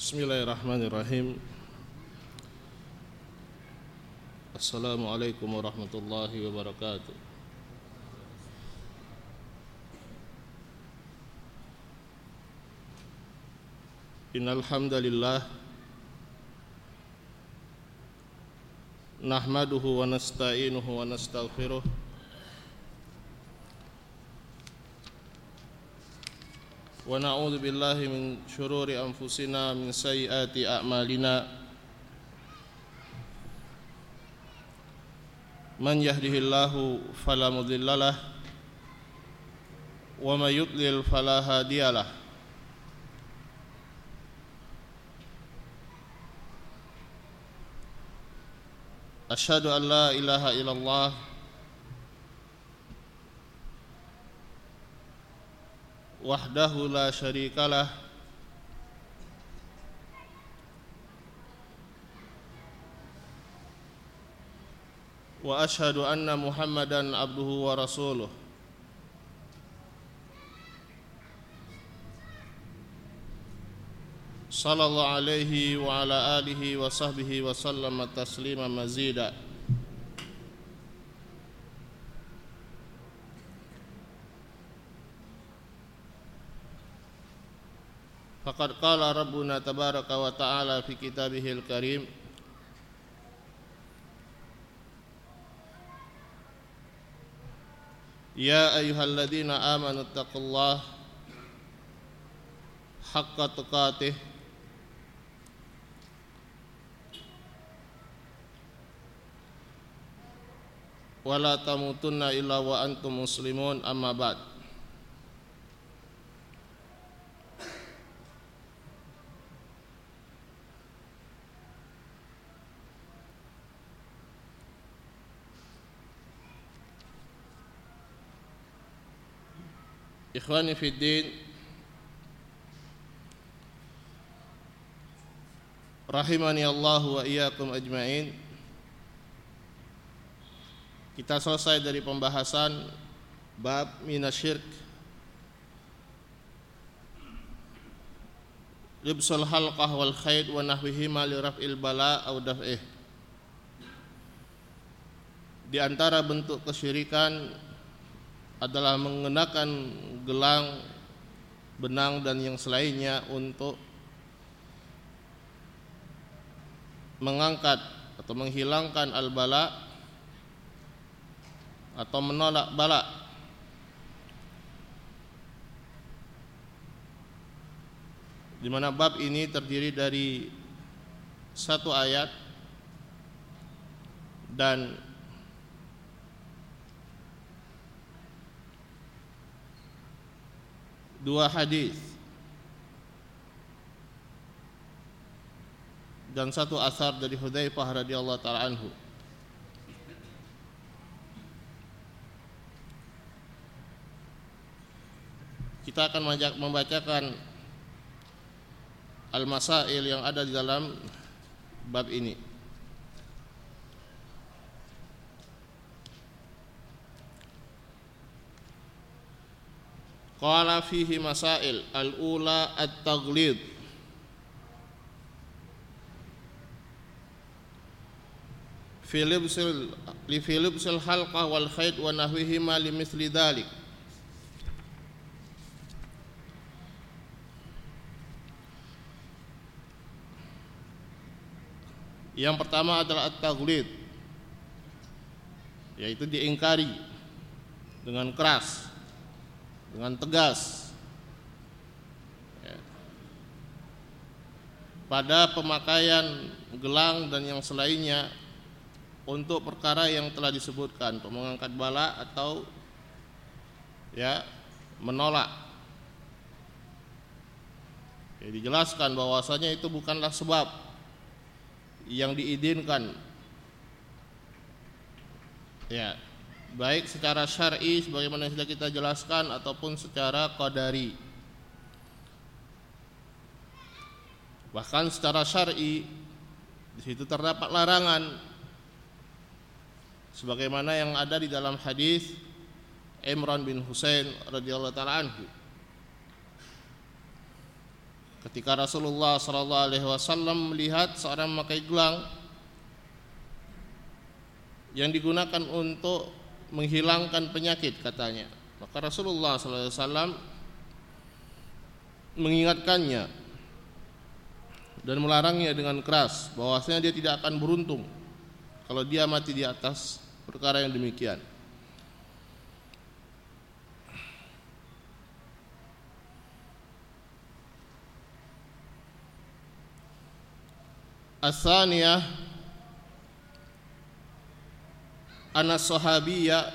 Bismillahirrahmanirrahim. Assalamualaikum warahmatullahi wabarakatuh. Innal hamdalillah nahmaduhu wa nasta'inuhu wa nastaghfiruh ونعوذ بالله من شرور أنفسنا من سيئات أعمالنا من يهده الله فلا مضل له ومن يضلل فلا هادي له أشهد أن لا إله إلا الله وحده لا شريك له. وأشهد أن محمدا عبده ورسوله. صلى الله عليه وعلى آله وصحبه وسلم تسليما مزيدا. فقد قال ربنا تبارك وتعالى في كتابه الكريم يا أيها الذين آمنوا اتقوا الله حق تقاته ولا تموتن إلا وأنتم مسلمون أما بعد Ikhwani fi din. Rahimani Allah wa iyyakum ajmain. Kita selesai dari pembahasan bab minasyirk. Libsul halqah wal khayd wa nahwihima li raf'il bala aw daf'ih. Di antara bentuk kesyirikan adalah mengenakan gelang, benang dan yang selainnya untuk mengangkat atau menghilangkan al-bala atau menolak bala. Di mana bab ini terdiri dari satu ayat dan dua hadis dan satu asar dari Hudzaifah radhiyallahu taala anhu. Kita akan membacakan al-masail yang ada di dalam bab ini. Qala fihi masail al-ula at-taghlid fi libsil li fi libsil halqa wal khayt wa nahwihima li mithli dhalik. Yang pertama adalah at-taghlid yaitu diingkari dengan keras dengan tegas. Ya. pada pemakaian gelang dan yang selainnya untuk perkara yang telah disebutkan mengangkat bala atau ya menolak. Ya, dijelaskan bahwasanya itu bukanlah sebab yang diizinkan. Ya baik secara syar'i sebagaimana sudah kita jelaskan ataupun secara qadari. Bahkan secara syar'i di situ terdapat larangan. Sebagaimana yang ada di dalam hadis Imran bin Husain radhiyallahu taala anhu. Ketika Rasulullah sallallahu alaihi wasallam melihat seorang memakai gelang yang digunakan untuk menghilangkan penyakit katanya. Maka Rasulullah SAW mengingatkannya dan melarangnya dengan keras bahwasanya dia tidak akan beruntung kalau dia mati di atas perkara yang demikian. Asaniyah أن الصحابية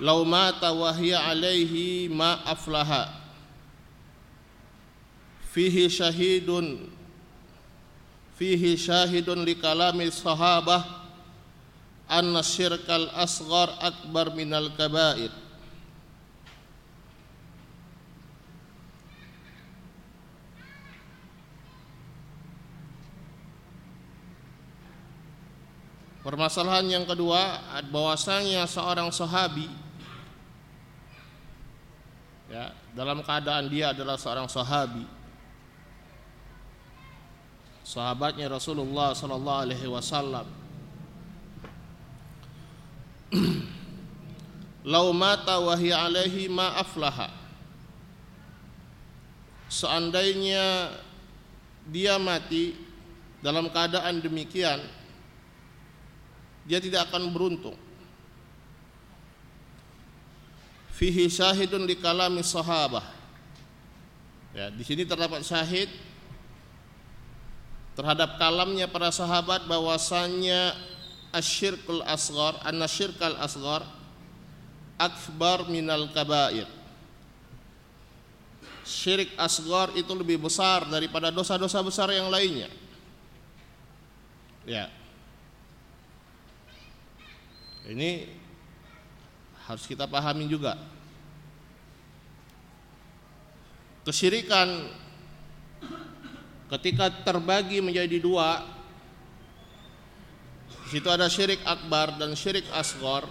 لو مات وهي عليه ما أفلح فيه شهيد فيه شاهد لكلام الصحابة أن الشرك الأصغر أكبر من الكبائر. Permasalahan yang kedua bahwasanya seorang sahabi ya, dalam keadaan dia adalah seorang sahabi. Sahabatnya Rasulullah sallallahu alaihi wasallam. Lau mata wa hiya alaihi ma aflaha. Seandainya dia mati dalam keadaan demikian dia tidak akan beruntung. Fihi syahidun di kalami sahabah. Ya, di sini terdapat syahid terhadap kalamnya para sahabat bahwasanya asyirkul asghar, anasyirkal asghar akbar minal kabair. Syirik asghar itu lebih besar daripada dosa-dosa besar yang lainnya. Ya, ini harus kita pahami juga. Kesyirikan ketika terbagi menjadi dua, di situ ada syirik akbar dan syirik asgor.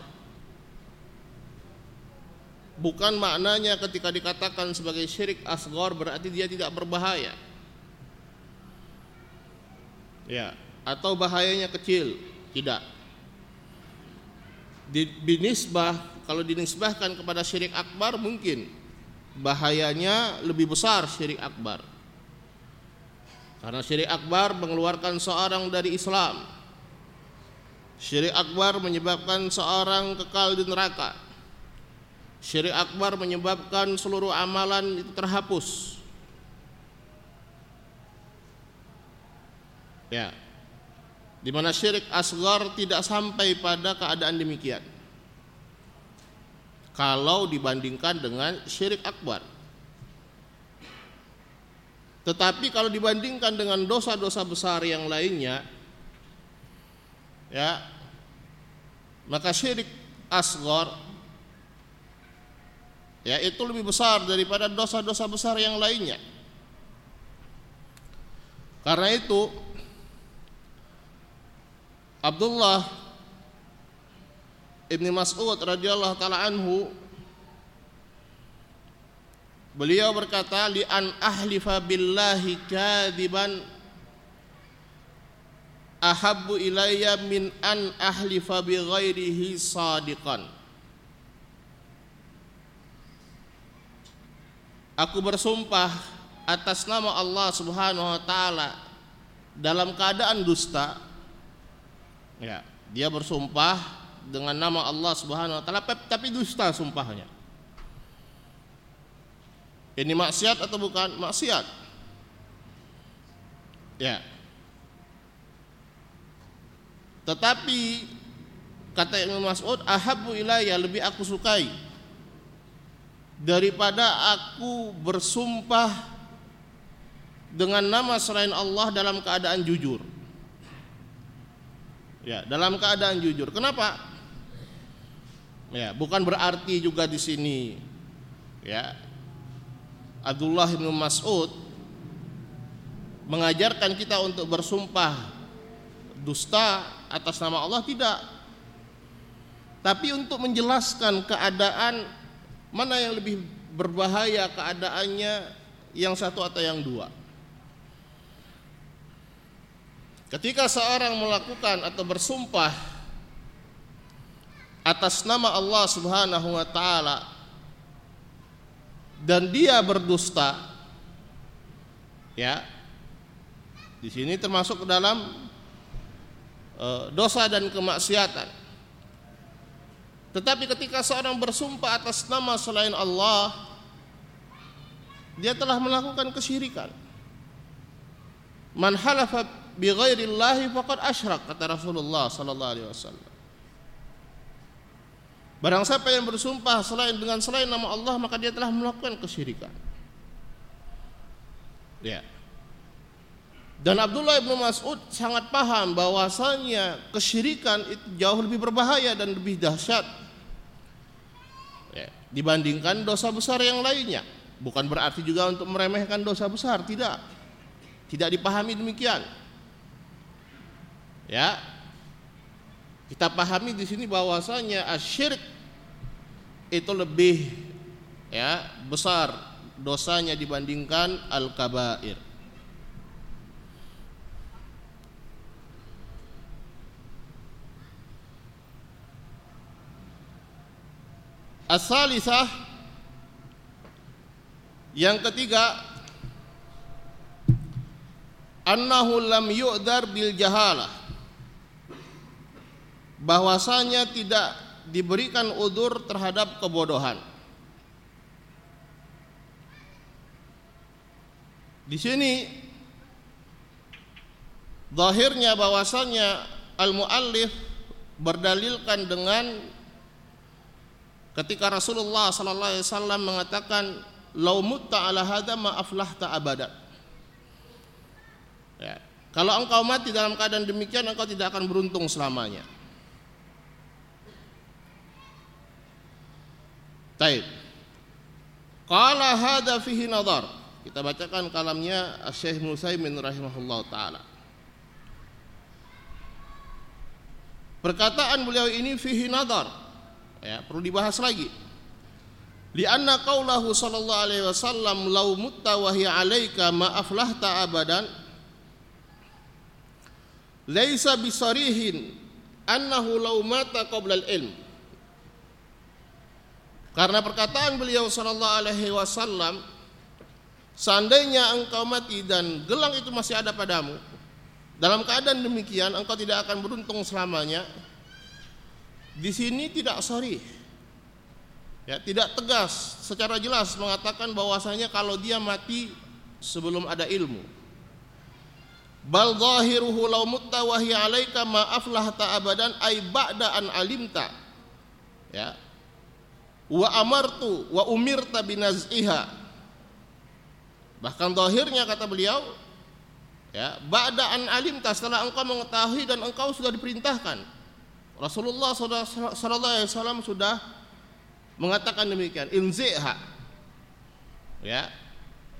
Bukan maknanya ketika dikatakan sebagai syirik asgor berarti dia tidak berbahaya. Ya, atau bahayanya kecil, tidak binisbah kalau dinisbahkan kepada syirik akbar mungkin. Bahayanya lebih besar syirik akbar. Karena syirik akbar mengeluarkan seorang dari Islam. Syirik akbar menyebabkan seorang kekal di neraka. Syirik akbar menyebabkan seluruh amalan itu terhapus. Ya di mana syirik asgar tidak sampai pada keadaan demikian. Kalau dibandingkan dengan syirik akbar. Tetapi kalau dibandingkan dengan dosa-dosa besar yang lainnya ya maka syirik asgar ya itu lebih besar daripada dosa-dosa besar yang lainnya. Karena itu Abdullah Ibni Mas'ud radhiyallahu taala anhu Beliau berkata li an ahlifa billahi kadiban ahabbu ilayya min an ahlifa bi ghairihi sadiqan. Aku bersumpah atas nama Allah Subhanahu wa taala dalam keadaan dusta Ya, dia bersumpah dengan nama Allah Subhanahu wa taala tapi dusta sumpahnya. Ini maksiat atau bukan? Maksiat. Ya. Tetapi kata Ibnu Mas'ud, ahabbu ilayya lebih aku sukai daripada aku bersumpah dengan nama selain Allah dalam keadaan jujur. Ya, dalam keadaan jujur. Kenapa? Ya, bukan berarti juga di sini ya Abdullah bin Mas'ud mengajarkan kita untuk bersumpah dusta atas nama Allah tidak. Tapi untuk menjelaskan keadaan mana yang lebih berbahaya keadaannya yang satu atau yang dua. Ketika seorang melakukan atau bersumpah atas nama Allah Subhanahu wa taala dan dia berdusta ya di sini termasuk dalam uh, dosa dan kemaksiatan. Tetapi ketika seorang bersumpah atas nama selain Allah dia telah melakukan kesyirikan. Man halafa bi ghairillahi faqad asyrak kata Rasulullah sallallahu alaihi wasallam Barang siapa yang bersumpah selain dengan selain nama Allah maka dia telah melakukan kesyirikan. Ya. Dan Abdullah bin Mas'ud sangat paham bahwasanya kesyirikan itu jauh lebih berbahaya dan lebih dahsyat ya, dibandingkan dosa besar yang lainnya. Bukan berarti juga untuk meremehkan dosa besar, tidak. Tidak dipahami demikian. Ya, kita pahami di sini bahwasanya asyirik itu lebih ya besar dosanya dibandingkan al-kabair. As-salisah yang ketiga annahu lam yu'dar bil jahalah bahwasanya tidak diberikan udur terhadap kebodohan. Di sini zahirnya bahwasanya al-muallif berdalilkan dengan ketika Rasulullah sallallahu alaihi wasallam mengatakan lau mutta ala hadza ma aflahta abada. Ya. Kalau engkau mati dalam keadaan demikian engkau tidak akan beruntung selamanya. Taib. Qala hadza fihi nadar. Kita bacakan kalamnya Syekh Musaimin rahimahullah taala. Perkataan beliau ini fihi nadar. Ya, perlu dibahas lagi. Lianna qaulahu sallallahu alaihi wasallam law mutta wa hiya alayka ma aflahta abadan laisa bisarihin annahu law mata qabla al-ilm karena perkataan beliau sallallahu alaihi wasallam seandainya engkau mati dan gelang itu masih ada padamu dalam keadaan demikian engkau tidak akan beruntung selamanya. Di sini tidak sorry ya tidak tegas secara jelas mengatakan bahwasanya kalau dia mati sebelum ada ilmu. Bal zahiruhu law mutta wa hiya alaika ma aflahta abadan ay ba'da an alimta. Ya wa amartu wa umirta binaz'iha bahkan zahirnya kata beliau ya ba'da an alimta setelah engkau mengetahui dan engkau sudah diperintahkan. Rasulullah sallallahu alaihi wasallam sudah mengatakan demikian inziha ya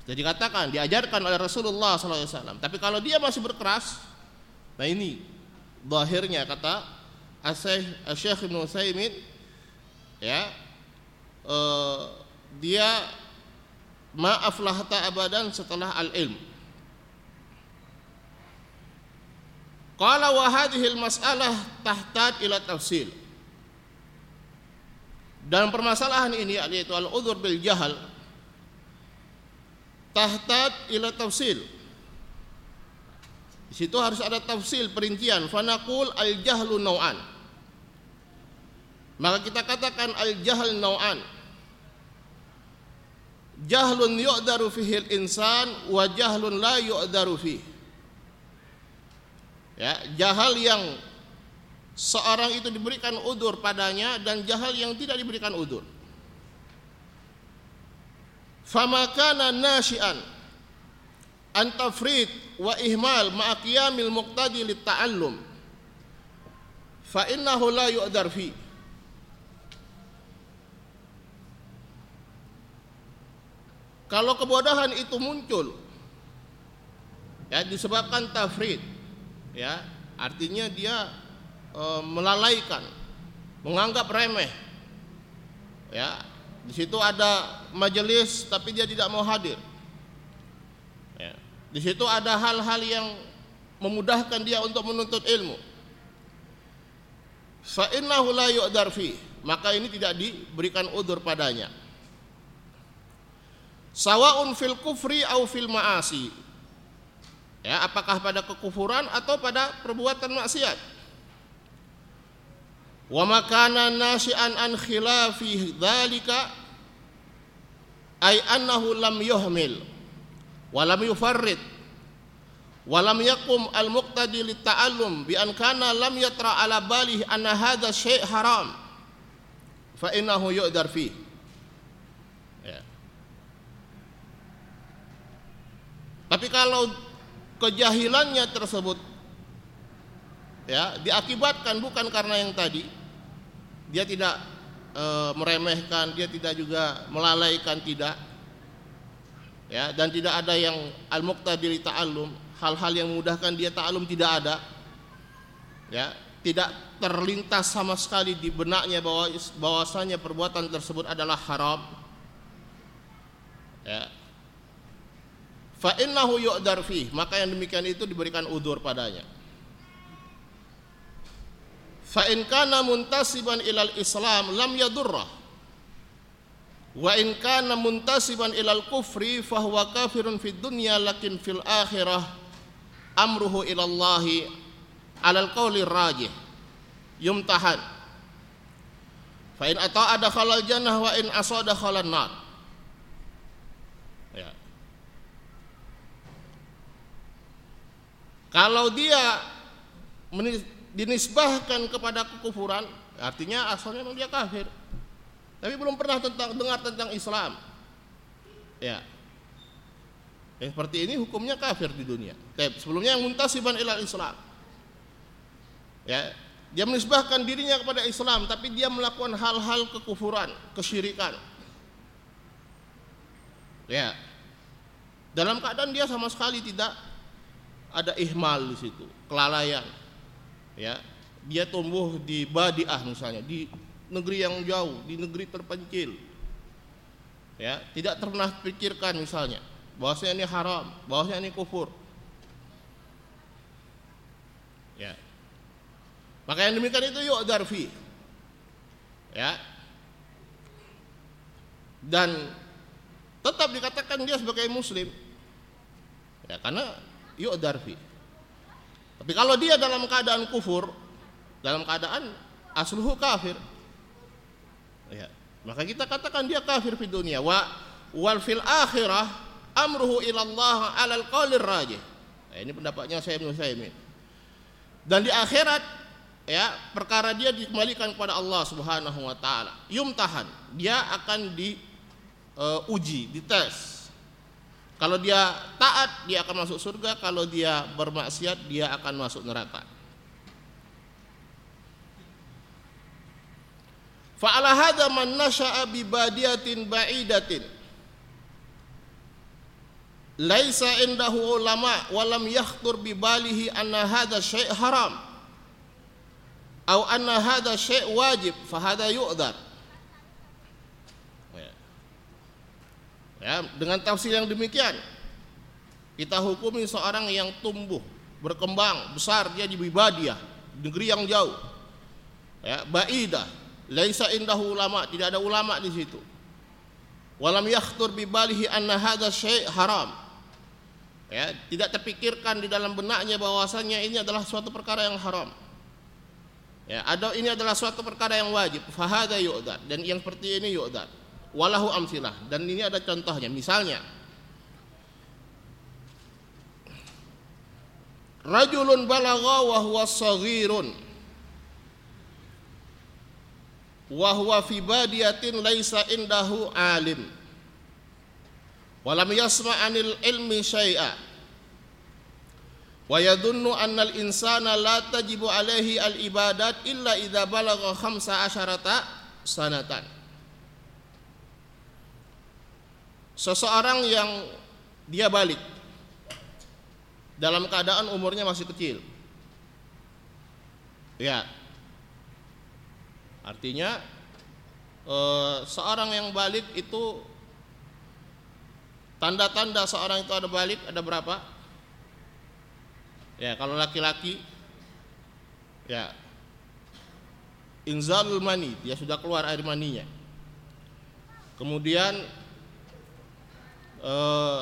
sudah dikatakan diajarkan oleh Rasulullah sallallahu alaihi wasallam tapi kalau dia masih berkeras nah ini zahirnya kata Asy-Syaikh Ibnu Utsaimin ya uh, dia ma'aflahta abadan setelah al-ilm. Qala wa hadhihi al-mas'alah tahtat ila tafsil. Dalam permasalahan ini yaitu al-udhur bil jahal tahtat ila tafsil. Di situ harus ada tafsil perincian. Fanaqul al-jahlu nau'an. Maka kita katakan al-jahl nau'an. Jahlun yu'daru fihi al-insan wa jahlun la yu'daru fihi. Ya, jahal yang seorang itu diberikan udur padanya dan jahal yang tidak diberikan udur. Fama kana nasyi'an an tafrid wa ihmal ma'a qiyamil muqtadi lit ta'allum fa innahu la yu'dar fihi Kalau kebodohan itu muncul ya disebabkan tafrid ya artinya dia e, melalaikan menganggap remeh ya di situ ada majelis tapi dia tidak mau hadir Di situ ada hal-hal yang memudahkan dia untuk menuntut ilmu. Fa innahu la maka ini tidak diberikan udur padanya. Sawaun fil kufri au fil ma'asi. Ya, apakah pada kekufuran atau pada perbuatan maksiat? Wa makana nasi'an an khilafi dzalika ay annahu lam yuhmil walam yufarrid walam yakum al muqtadi lit ta'allum bi an kana lam yatra ala balih anna hadha syai' haram fa innahu yu'dar fi tapi kalau kejahilannya tersebut ya diakibatkan bukan karena yang tadi dia tidak e, meremehkan dia tidak juga melalaikan tidak ya dan tidak ada yang al muqtadir ta'allum hal-hal yang memudahkan dia ta'allum tidak ada ya tidak terlintas sama sekali di benaknya bahwa bahwasanya perbuatan tersebut adalah haram ya fa innahu yu'dar fi maka yang demikian itu diberikan udur padanya. Fa in kana muntasiban ilal islam lam yadurrah. Wa in kana muntasiban ilal kufri fahuwa kafirun fid dunya lakin fil akhirah amruhu ilallahi alal qawli rajih. Yumtahan. Fa in ata'a dakhala jannah wa in asada dakhala nar ya kalau dia dinisbahkan kepada kekufuran artinya asalnya memang dia kafir tapi belum pernah tentang dengar tentang Islam. Ya. Yang seperti ini hukumnya kafir di dunia. Tapi sebelumnya yang muntasiban ilal Islam. Ya, dia menisbahkan dirinya kepada Islam tapi dia melakukan hal-hal kekufuran, kesyirikan. Ya. Dalam keadaan dia sama sekali tidak ada ihmal di situ, kelalaian. Ya. Dia tumbuh di badiah misalnya, di negeri yang jauh, di negeri terpencil. Ya, tidak pernah pikirkan misalnya bahwasanya ini haram, bahwasanya ini kufur. Ya. Maka yang demikian itu yuk darfi. Ya. Dan tetap dikatakan dia sebagai muslim. Ya, karena yuk darfi. Tapi kalau dia dalam keadaan kufur, dalam keadaan asluhu kafir, Ya. Maka kita katakan dia kafir di dunia. Wa wal fil akhirah amruhu ilallah alal qalir rajih. Nah, ini pendapatnya saya Ibnu Saimin. Dan di akhirat ya perkara dia dikembalikan kepada Allah Subhanahu wa taala. Yumtahan, dia akan diuji, uh, dites. Kalau dia taat, dia akan masuk surga, kalau dia bermaksiat, dia akan masuk neraka. Fa'ala hadha man nasha'a bi ba'idatin. Laisa indahu ulama wa lam yakhtur bi anna hadha syai' haram. Atau anna hadha syai' wajib fa hadha yu'dhar ya dengan tafsir yang demikian kita hukumi seorang yang tumbuh berkembang besar dia di Bibadiah negeri yang jauh. Ya baidah laisa indahu ulama tidak ada ulama di situ. Walam yakhtur bi balihi anna hadha syai' haram. Ya tidak terpikirkan di dalam benaknya bahwasanya ini adalah suatu perkara yang haram. Ya ada ini adalah suatu perkara yang wajib. Fahada yu'dar dan yang seperti ini yu'dar walahu amsilah. Dan ini ada contohnya. Misalnya rajulun balagha wa huwa saghirun. Wa huwa fi badiyatin laisa indahu alim. Walam yasma anil ilmi syai'a. Wa yadhunnu anna al insana la tajibu alaihi al ibadat illa idza balagha khamsa asyarata sanatan seseorang yang dia balik dalam keadaan umurnya masih kecil ya Artinya eh, seorang yang balik itu tanda-tanda seorang itu ada balik ada berapa? Ya, kalau laki-laki ya inzalul mani, dia sudah keluar air maninya. Kemudian eh,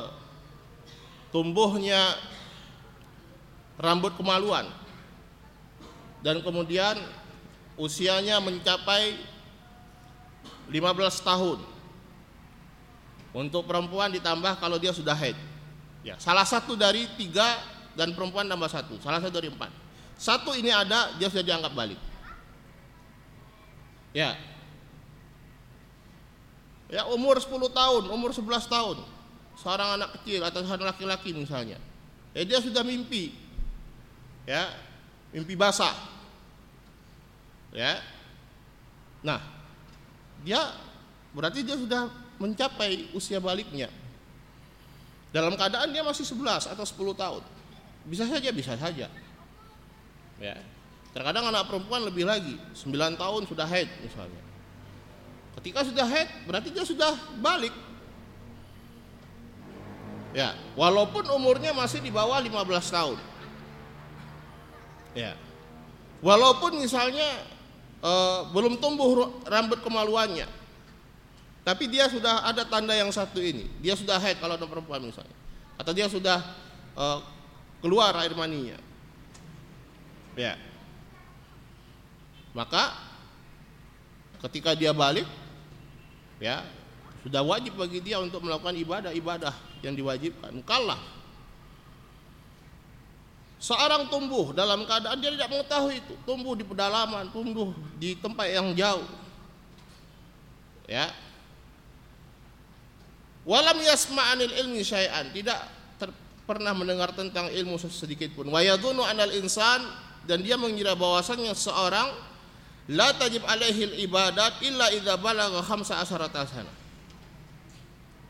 tumbuhnya rambut kemaluan. Dan kemudian usianya mencapai 15 tahun. Untuk perempuan ditambah kalau dia sudah haid. Ya salah satu dari tiga dan perempuan tambah satu. Salah satu dari empat. Satu ini ada dia sudah dianggap balik. Ya. Ya umur 10 tahun umur 11 tahun seorang anak kecil atau seorang laki-laki misalnya. Ya dia sudah mimpi. Ya mimpi basah. Ya. Nah dia berarti dia sudah mencapai usia baliknya. Dalam keadaan dia masih 11 atau 10 tahun. Bisa saja bisa saja. Ya. Terkadang anak perempuan lebih lagi. 9 tahun sudah haid misalnya. Ketika sudah haid berarti dia sudah balik ya walaupun umurnya masih di bawah 15 tahun. Ya. Walaupun misalnya uh, belum tumbuh rambut kemaluannya tapi dia sudah ada tanda yang satu ini. Dia sudah haid kalau ada perempuan misalnya. Atau dia sudah uh, keluar air maninya. Ya. Maka ketika dia balik ya sudah wajib bagi dia untuk melakukan ibadah-ibadah yang diwajibkan kalah Seorang tumbuh dalam keadaan dia tidak mengetahui itu, tumbuh di pedalaman, tumbuh di tempat yang jauh. Ya. Walam yasma'anil ilmi syai'an, tidak pernah mendengar tentang ilmu sedikit pun. Wa yadhunnu anal insan dan dia mengira bahwasanya seorang la tajib alaihi ibadat illa idza balagha khamsa asharata sana.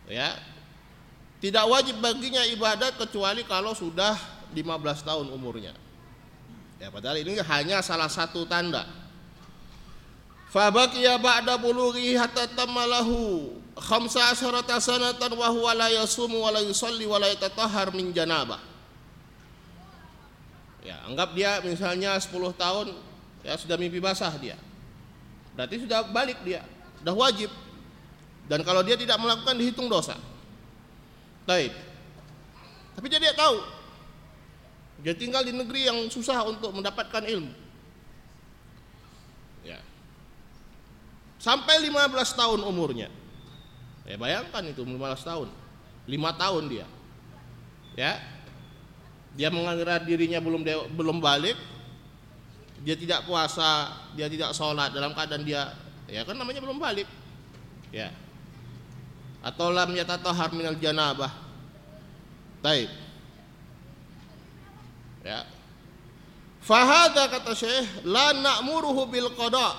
Ya. Tidak wajib baginya ibadat kecuali kalau sudah 15 tahun umurnya. Ya padahal ini hanya salah satu tanda. Fabaqiya ba'da bulughi hatta tamalahu khamsa asharata sanatan wa huwa la yasumu wa la yusalli wa la yatatahhar min janabah. Ya, anggap dia misalnya 10 tahun ya sudah mimpi basah dia. Berarti sudah balik dia, sudah wajib. Dan kalau dia tidak melakukan dihitung dosa. Baik. Tapi dia tidak tahu dia tinggal di negeri yang susah untuk mendapatkan ilmu. Ya. Sampai 15 tahun umurnya. Ya bayangkan itu 15 tahun. 5 tahun dia. Ya. Dia mengira dirinya belum belum balik. Dia tidak puasa, dia tidak sholat dalam keadaan dia ya kan namanya belum balik. Ya. Atau lam yatatahhar minal janabah. Baik. Ya. Fahada kata Syekh la na'muruhu bil qada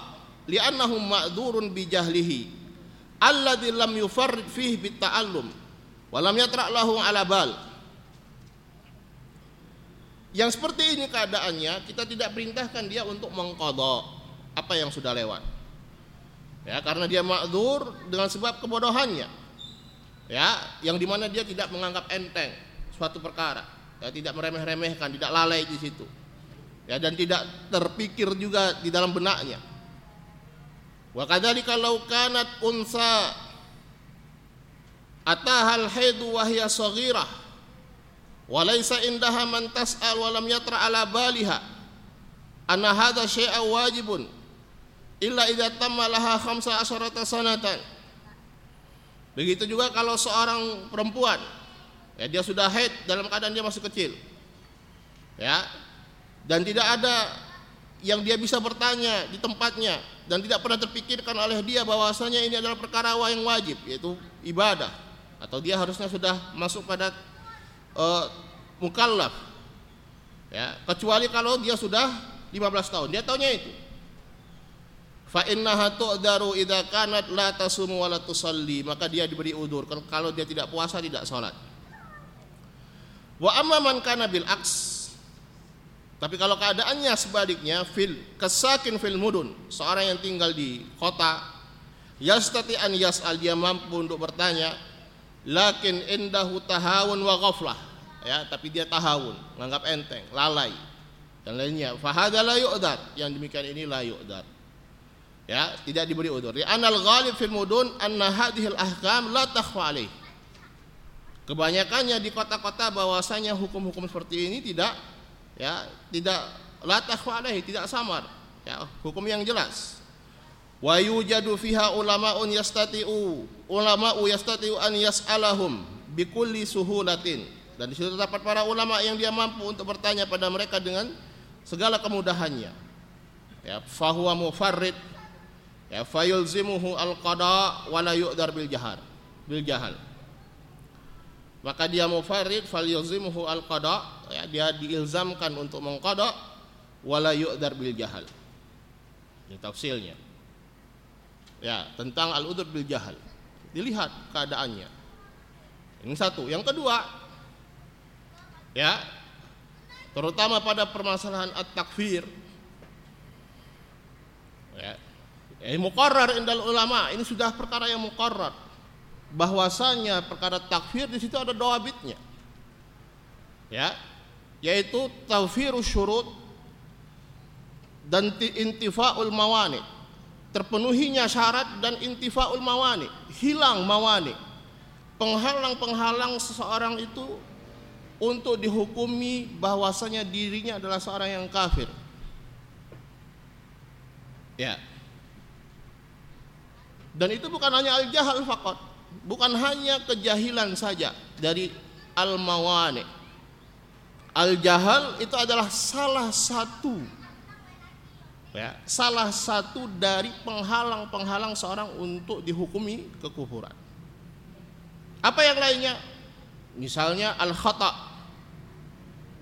li'annahu ma'dzurun bi jahlihi alladhi lam yufarrid fihi bit ta'allum wa lam yatra' lahu ala bal. Yang seperti ini keadaannya kita tidak perintahkan dia untuk mengqada apa yang sudah lewat. Ya, karena dia ma'dzur dengan sebab kebodohannya. Ya, yang di mana dia tidak menganggap enteng suatu perkara ya, tidak meremeh-remehkan, tidak lalai di situ. Ya, dan tidak terpikir juga di dalam benaknya. Wa kadzalika law kanat unsa atahal haidu wa hiya saghirah wa laysa indaha man tas'al wa lam yatra ala baliha anna hadha syai'a wajibun illa idza tamma laha khamsa asharata sanatan begitu juga kalau seorang perempuan ya, dia sudah haid dalam keadaan dia masih kecil ya dan tidak ada yang dia bisa bertanya di tempatnya dan tidak pernah terpikirkan oleh dia bahwasanya ini adalah perkara yang wajib yaitu ibadah atau dia harusnya sudah masuk pada uh, mukallaf ya kecuali kalau dia sudah 15 tahun dia taunya itu fa innaha tu'daru idza kanat la tasumu wa la tusalli. Maka dia diberi udur. Kalau dia tidak puasa tidak salat Wa amma man kana bil aks. Tapi kalau keadaannya sebaliknya fil kesakin fil mudun, seorang yang tinggal di kota yastati an yas'al dia mampu untuk bertanya lakin indahu tahawun wa ghaflah. Ya tapi dia tahawun menganggap enteng lalai dan lainnya. Fahadha la yu'dar yang demikian ini la yu'dar ya tidak diberi udur. Di anal ghalib fil mudun anna hadhil ahkam la takhfa alaih. Kebanyakannya di kota-kota bahwasanya hukum-hukum seperti ini tidak ya tidak la takhfa alaih tidak samar. Ya hukum yang jelas. Wa yujadu fiha ulama'un yastati'u ulama'u yastati'u an yas'alahum bikulli suhulatin. Dan di situ terdapat para ulama yang dia mampu untuk bertanya pada mereka dengan segala kemudahannya. Ya fahuwa mufarrid ya fayulzimuhu alqada wala yu'dar bil jahar. Bil jahal. Maka dia mufarid falyulzimuhu alqada. Ya dia diilzamkan untuk mengqada wala yu'dar bil jahal. Ini tafsilnya ya tentang al udur bil jahal. Dilihat keadaannya. Ini satu. Yang kedua ya terutama pada permasalahan at-takfir ya Eh muqarrar indal ulama, ini sudah perkara yang muqarrar. Bahwasanya perkara takfir di situ ada dawabitnya. Ya, yaitu tawfirus syurut dan intifaul mawani. Terpenuhinya syarat dan intifaul mawani, hilang mawani. Penghalang-penghalang seseorang itu untuk dihukumi bahwasanya dirinya adalah seorang yang kafir. Ya, dan itu bukan hanya al-jahal fakot, bukan hanya kejahilan saja dari al-mawani. Al-jahal itu adalah salah satu ya, salah satu dari penghalang-penghalang seorang untuk dihukumi kekufuran. Apa yang lainnya? Misalnya al-khata.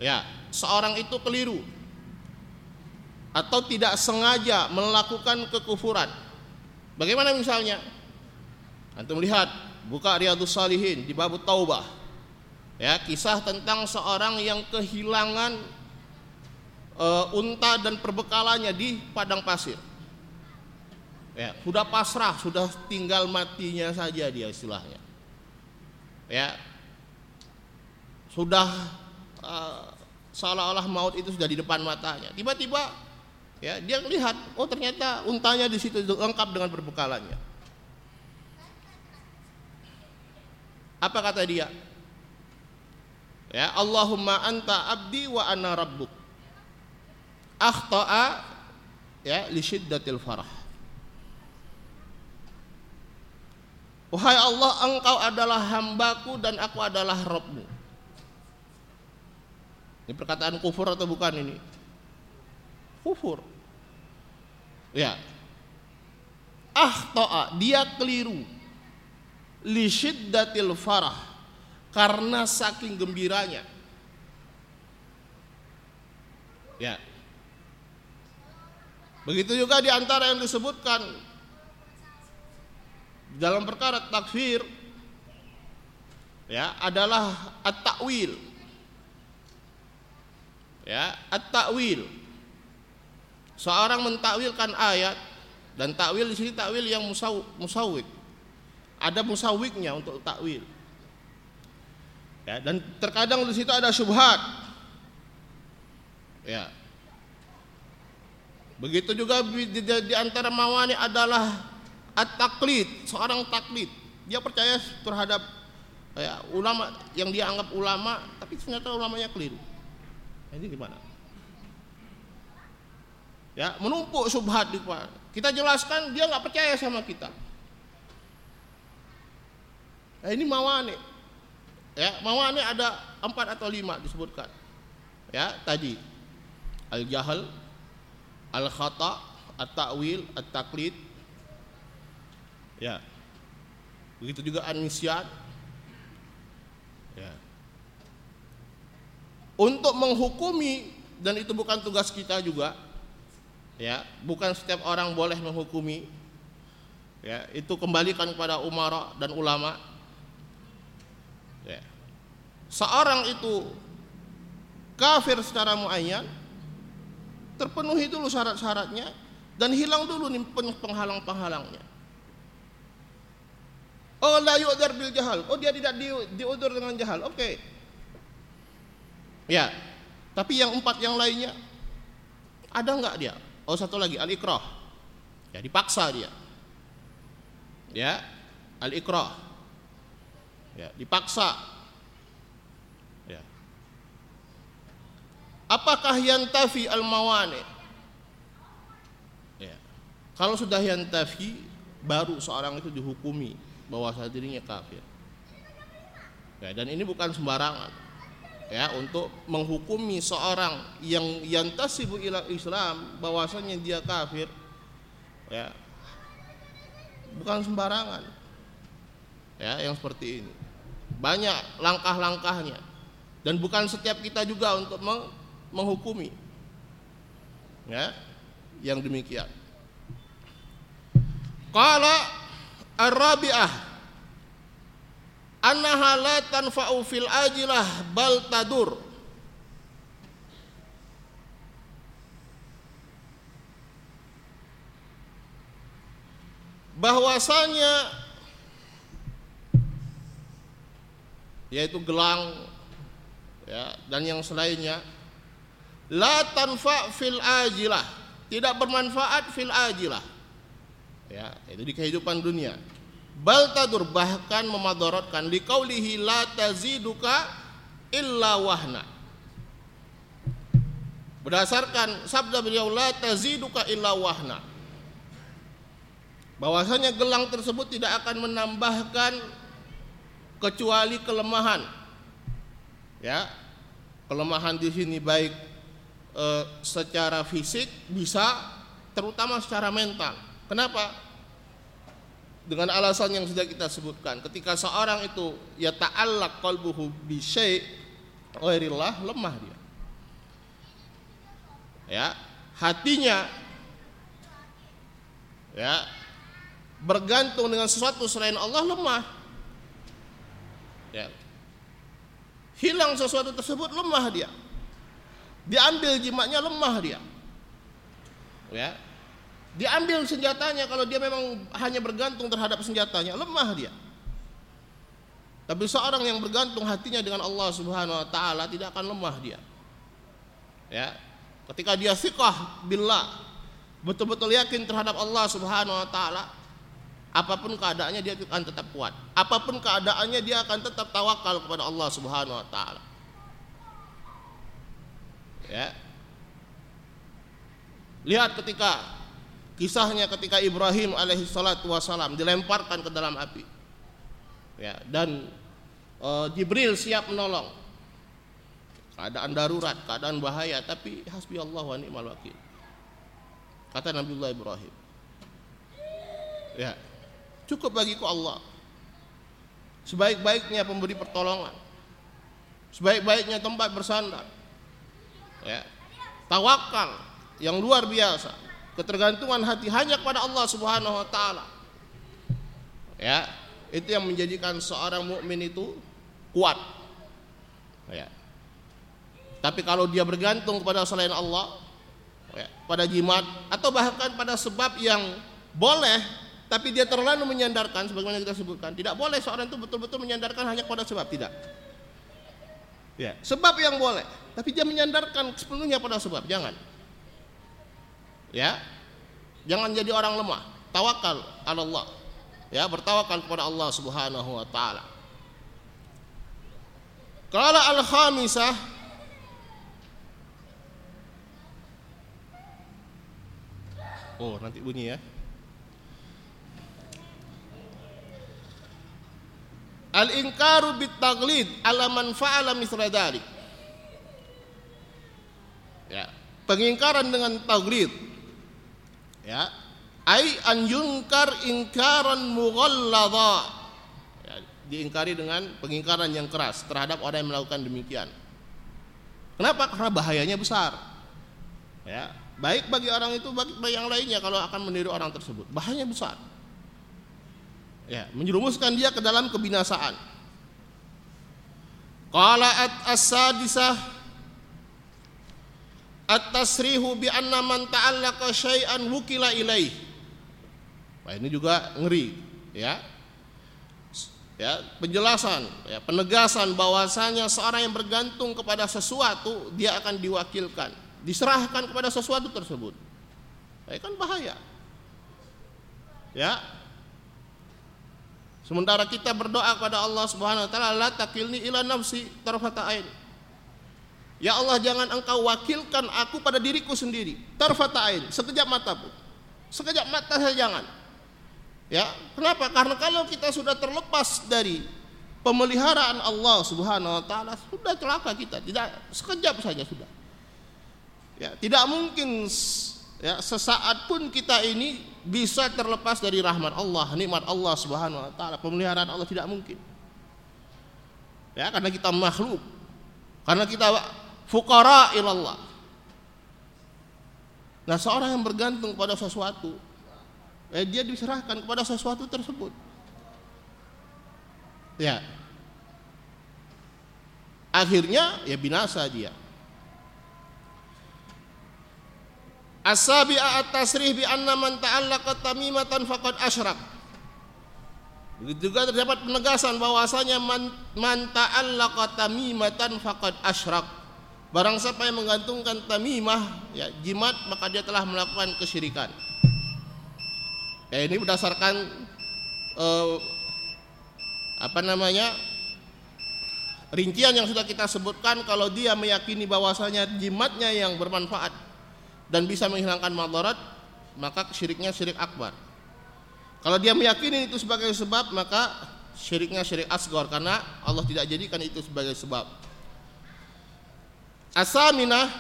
Ya, seorang itu keliru atau tidak sengaja melakukan kekufuran Bagaimana misalnya? Antum lihat, buka Riyadus Salihin di bab Taubah. Ya, kisah tentang seorang yang kehilangan uh, unta dan perbekalannya di padang pasir. Ya, sudah pasrah, sudah tinggal matinya saja dia istilahnya. Ya. Sudah uh, seolah-olah maut itu sudah di depan matanya. Tiba-tiba Ya, dia melihat, oh ternyata untanya di situ lengkap dengan perbekalannya. Apa kata dia? Ya, Allahumma anta abdi wa ana rabbuk. Akhta'a ya li syiddatil farah. Wahai Allah, engkau adalah hambaku dan aku adalah Rabbmu. Ini perkataan kufur atau bukan ini? Kufur. Ya. Ahta'a, dia keliru. Li syiddatil farah. Karena saking gembiranya. Ya. Begitu juga di antara yang disebutkan dalam perkara takfir ya adalah at-ta'wil. Ya, at-ta'wil Seorang mentakwilkan ayat dan takwil di sini takwil yang musaw. Ada musawiknya untuk takwil. Ya, dan terkadang di situ ada syubhat. Ya. Begitu juga di, di, di antara mawani adalah at-taklid, seorang taklid. Dia percaya terhadap ya, ulama yang dia anggap ulama, tapi ternyata ulamanya keliru. Ini gimana? Ya menumpuk subhat di kepala. Kita jelaskan dia nggak percaya sama kita. Nah, ini mawani. Ya, mawani ada empat atau lima disebutkan. Ya, tadi al jahal, al khata, at ta'wil, at taklid. Ya. Begitu juga an Ya. Untuk menghukumi dan itu bukan tugas kita juga ya bukan setiap orang boleh menghukumi ya itu kembalikan kepada umara dan ulama ya. seorang itu kafir secara muayyan terpenuhi dulu syarat-syaratnya dan hilang dulu nih penghalang-penghalangnya oh la yu'dar bil jahal oh dia tidak di, diudur dengan jahal oke okay. Ya. Tapi yang empat yang lainnya ada nggak dia? Oh satu lagi al-ikrah. Ya dipaksa dia. Ya, al-ikrah. Ya, dipaksa. Ya. Apakah yantafi al-mawani? Ya. Kalau sudah yantafi baru seorang itu dihukumi bahwa dirinya kafir. Ya, dan ini bukan sembarangan ya untuk menghukumi seorang yang yantasibu ila Islam bahwasanya dia kafir ya. Bukan sembarangan ya yang seperti ini. Banyak langkah-langkahnya. Dan bukan setiap kita juga untuk menghukumi ya yang demikian. Qala ar-rabi'ah annaha la tanfa'u fil ajilah bal tadur. Bahwasanya yaitu gelang ya dan yang selainnya la tanfa fil ajilah tidak bermanfaat fil ajilah. Ya itu di kehidupan dunia bal tadur bahkan memadaratkan liqaulihi la taziduka illa wahna. Berdasarkan sabda beliau la taziduka illa wahna. Bahwasanya gelang tersebut tidak akan menambahkan kecuali kelemahan. Ya kelemahan di sini baik e, secara fisik bisa terutama secara mental. Kenapa dengan alasan yang sudah kita sebutkan. Ketika seorang itu ya ta'allaq qalbuhu bi syai' ghairillah lemah dia. Ya hatinya ya bergantung dengan sesuatu selain Allah lemah. Ya. Hilang sesuatu tersebut lemah dia. Diambil jimatnya lemah dia. Ya Diambil senjatanya kalau dia memang hanya bergantung terhadap senjatanya, lemah dia. Tapi seorang yang bergantung hatinya dengan Allah Subhanahu wa taala tidak akan lemah dia. Ya. Ketika dia siqah billah, betul-betul yakin terhadap Allah Subhanahu wa taala, apa pun keadaannya dia akan tetap kuat. Apa pun keadaannya dia akan tetap tawakal kepada Allah Subhanahu wa taala. Ya. Lihat ketika Kisahnya ketika Ibrahim alaihi salatu wasalam dilemparkan ke dalam api. Ya, dan e, Jibril siap menolong. Keadaan darurat, keadaan bahaya, tapi hasbi Allah wa ni'mal wakil. Kata Nabiullah Ibrahim. Ya, cukup bagiku Allah. Sebaik-baiknya pemberi pertolongan. Sebaik-baiknya tempat bersandar. Ya. Tawakal yang luar biasa ketergantungan hati hanya kepada Allah Subhanahu wa taala. Ya, itu yang menjadikan seorang mukmin itu kuat. Ya. Tapi kalau dia bergantung kepada selain Allah, ya, pada jimat atau bahkan pada sebab yang boleh tapi dia terlalu menyandarkan sebagaimana kita sebutkan, tidak boleh seorang itu betul-betul menyandarkan hanya pada sebab tidak. Ya, sebab yang boleh, tapi dia menyandarkan sepenuhnya pada sebab, jangan. Ya. Jangan jadi orang lemah. Tawakal Allah. Ya, bertawakal kepada Allah Subhanahu wa taala. Qala al-khamisah Oh, nanti bunyi ya. Al-inkaru bit taglid ala man fa'ala mithla Ya, pengingkaran dengan taglid ya. Ai an yunkar ingkaran mughalladha. Ya, diingkari dengan pengingkaran yang keras terhadap orang yang melakukan demikian. Kenapa? Karena bahayanya besar. Ya. Baik bagi orang itu bagi, bagi yang lainnya kalau akan meniru orang tersebut. Bahayanya besar. Ya menjerumuskan dia ke dalam kebinasaan. Qala as-sadisah at-tasrihu bi anna man ta'allaqa syai'an wukila ilaih. Nah, ini juga ngeri, ya. ya penjelasan ya penegasan bahwasanya seorang yang bergantung kepada sesuatu dia akan diwakilkan diserahkan kepada sesuatu tersebut ya kan bahaya ya sementara kita berdoa kepada Allah Subhanahu wa taala la takilni ila nafsi tarfata ain Ya Allah jangan engkau wakilkan aku pada diriku sendiri tarfata ain sekejap mata pun sekejap mata saja jangan Ya, kenapa? Karena kalau kita sudah terlepas dari pemeliharaan Allah Subhanahu wa taala, sudah celaka kita. Tidak sekejap saja sudah. Ya, tidak mungkin ya sesaat pun kita ini bisa terlepas dari rahmat Allah, nikmat Allah Subhanahu wa taala, pemeliharaan Allah tidak mungkin. Ya, karena kita makhluk. Karena kita fuqara ilallah. Nah, seorang yang bergantung pada sesuatu, eh, dia diserahkan kepada sesuatu tersebut. Ya. Akhirnya ya binasa dia. Asabi'a at-tasrih bi anna man ta'allaqa tamimatan faqad asyrak. Begitu juga terdapat penegasan bahwasanya man, man ta'allaqa tamimatan faqad asyrak. Barang siapa yang menggantungkan tamimah ya jimat maka dia telah melakukan kesyirikan. Ya ini berdasarkan eh, apa namanya rincian yang sudah kita sebutkan kalau dia meyakini bahwasanya jimatnya yang bermanfaat dan bisa menghilangkan madarat maka syiriknya syirik akbar. Kalau dia meyakini itu sebagai sebab maka syiriknya syirik asgor karena Allah tidak jadikan itu sebagai sebab. Asaminah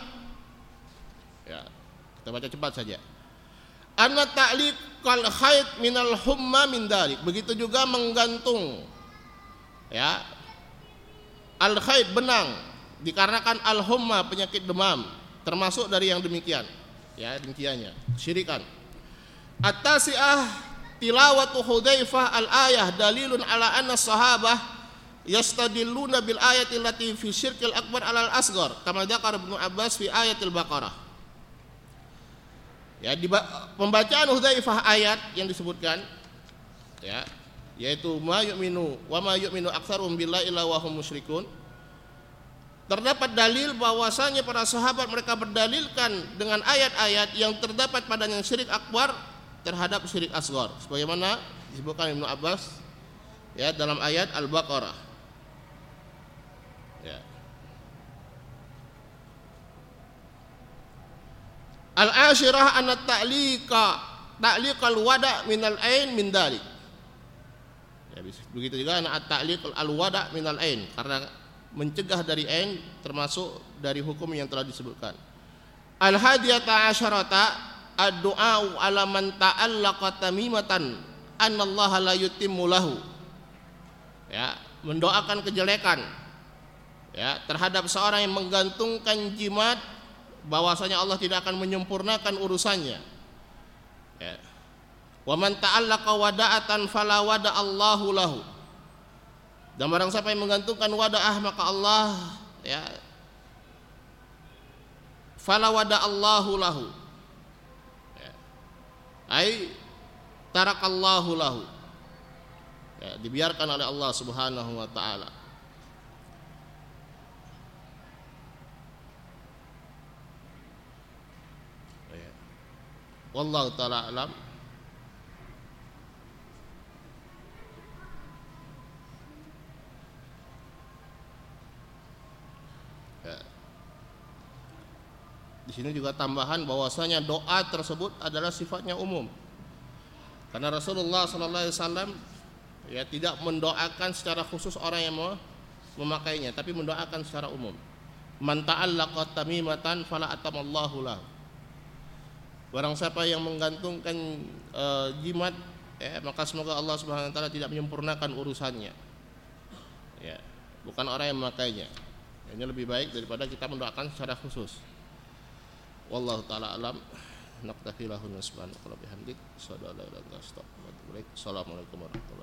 ya kita baca cepat saja. Anna ta'liq kal khayt minal humma min dalik. Begitu juga menggantung ya al khayt benang dikarenakan al humma penyakit demam termasuk dari yang demikian ya demikiannya syirikan at-tasi'ah tilawatu Hudzaifah al-ayah dalilun ala anna sahabah yastadilluna bil ayati allati fi syirkil akbar alal asghar kama dzakar Ibnu Abbas fi ayatil Baqarah Ya, di pembacaan Hudzaifah ayat yang disebutkan ya, yaitu ma yu'minu wa ma yu'minu aktsarum billahi illa wa hum musyrikun. Terdapat dalil bahwasanya para sahabat mereka berdalilkan dengan ayat-ayat yang terdapat padanya syirik akbar terhadap syirik asghar sebagaimana disebutkan Ibnu Abbas ya dalam ayat Al-Baqarah. Ya. Al-ashirah anna ta'liqa ta'liqal wada minal ain min dalik. Ya, begitu juga anak ta'liq al-wada minal ain karena mencegah dari ain termasuk dari hukum yang telah disebutkan. Al-hadiyata asyarata ad-du'a ala man ta'allaqa tamimatan anna Allah la yutimmu lahu. Ya, mendoakan kejelekan ya terhadap seorang yang menggantungkan jimat bahwasanya Allah tidak akan menyempurnakan urusannya. Ya. Wa man ta'allaqa wada'atan fala wada Allahu lahu. Dan barang siapa yang menggantungkan wada'ah maka Allah ya fala wada Allahu lahu. Ya. Ai tarakallahu lahu. Ya, dibiarkan oleh Allah Subhanahu wa taala. Wallahu taala alam. Ya. Di sini juga tambahan bahwasanya doa tersebut adalah sifatnya umum. Karena Rasulullah sallallahu alaihi wasallam ya tidak mendoakan secara khusus orang yang mau memakainya, tapi mendoakan secara umum. Man ta'allaqa tamimatan fala atamallahu lahu. Barang siapa yang menggantungkan e, jimat ya, maka semoga Allah Subhanahu wa taala tidak menyempurnakan urusannya. Ya, bukan orang yang memakainya. Ini lebih baik daripada kita mendoakan secara khusus. Wallahu taala alam. Naktafi subhanahu wa bihamdik. Assalamualaikum warahmatullahi wabarakatuh.